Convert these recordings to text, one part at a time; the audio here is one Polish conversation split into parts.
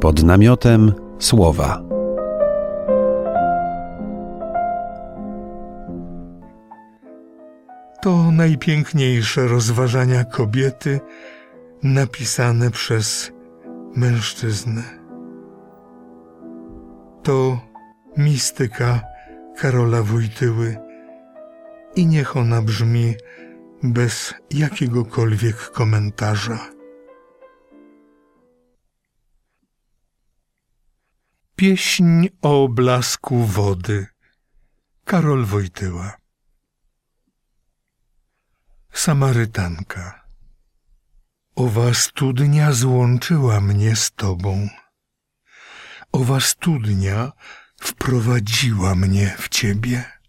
pod namiotem słowa. To najpiękniejsze rozważania kobiety napisane przez mężczyznę. To mistyka Karola Wojtyły i niech ona brzmi bez jakiegokolwiek komentarza. Pieśń o blasku wody Karol Wojtyła Samarytanka Owa studnia złączyła mnie z Tobą. Owa studnia wprowadziła mnie w Ciebie.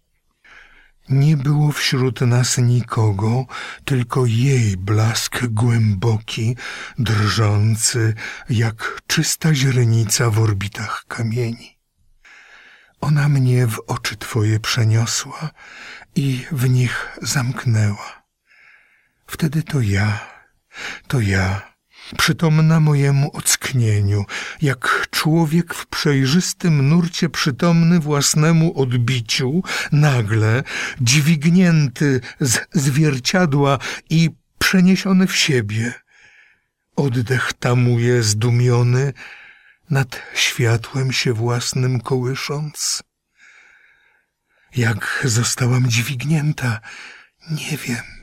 Nie było wśród nas nikogo, tylko jej blask głęboki, drżący jak czysta źrenica w orbitach kamieni. Ona mnie w oczy Twoje przeniosła i w nich zamknęła. Wtedy to ja, to ja, przytomna mojemu ocknieniu, jak człowiek w przejrzystym nurcie przytomny własnemu odbiciu, nagle dźwignięty z zwierciadła i przeniesiony w siebie. Oddech tamuje zdumiony, nad światłem się własnym kołysząc. Jak zostałam dźwignięta, nie wiem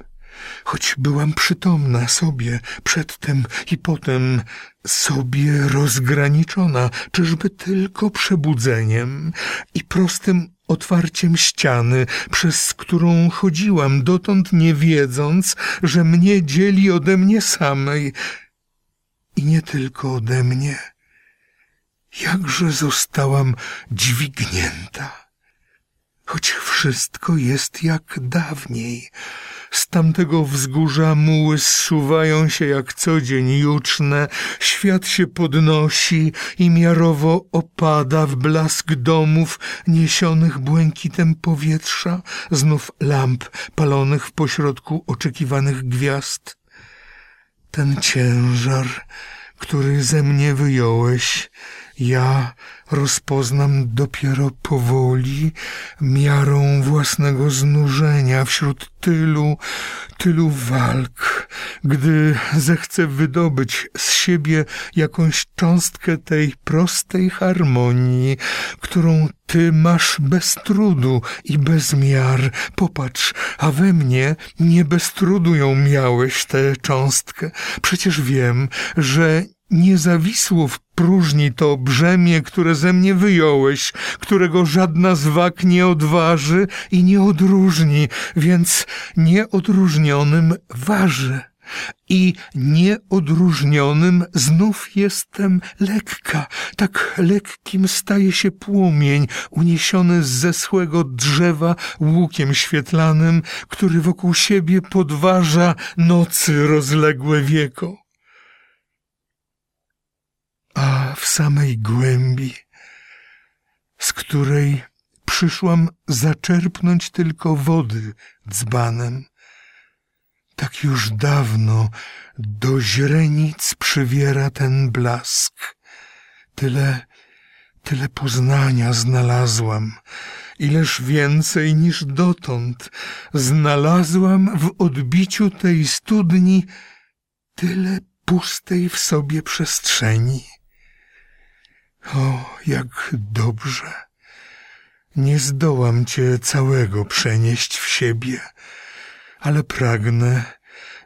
choć byłam przytomna sobie przedtem i potem, sobie rozgraniczona, czyżby tylko przebudzeniem i prostym otwarciem ściany, przez którą chodziłam dotąd nie wiedząc, że mnie dzieli ode mnie samej i nie tylko ode mnie. Jakże zostałam dźwignięta, choć wszystko jest jak dawniej, tamtego wzgórza muły zsuwają się jak co dzień juczne, świat się podnosi i miarowo opada w blask domów niesionych błękitem powietrza, znów lamp palonych w pośrodku oczekiwanych gwiazd. Ten ciężar, który ze mnie wyjąłeś, ja rozpoznam dopiero powoli miarą własnego znużenia wśród tylu, tylu walk, gdy zechcę wydobyć z siebie jakąś cząstkę tej prostej harmonii, którą ty masz bez trudu i bez miar. Popatrz, a we mnie nie bez trudu ją miałeś, tę cząstkę. Przecież wiem, że nie zawisło w próżni to brzemię, które ze mnie wyjąłeś, którego żadna z wag nie odważy i nie odróżni, więc nieodróżnionym waży. I nieodróżnionym znów jestem lekka, tak lekkim staje się płomień uniesiony z zeschłego drzewa łukiem świetlanym, który wokół siebie podważa nocy rozległe wieko w samej głębi, z której przyszłam zaczerpnąć tylko wody dzbanem. Tak już dawno do źrenic przywiera ten blask. Tyle, tyle poznania znalazłam, ileż więcej niż dotąd znalazłam w odbiciu tej studni tyle pustej w sobie przestrzeni. O, jak dobrze. Nie zdołam cię całego przenieść w siebie, ale pragnę,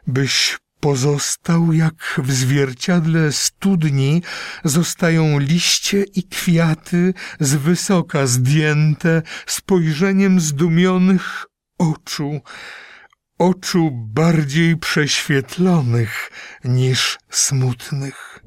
byś pozostał jak w zwierciadle studni zostają liście i kwiaty z wysoka zdjęte spojrzeniem zdumionych oczu, oczu bardziej prześwietlonych niż smutnych.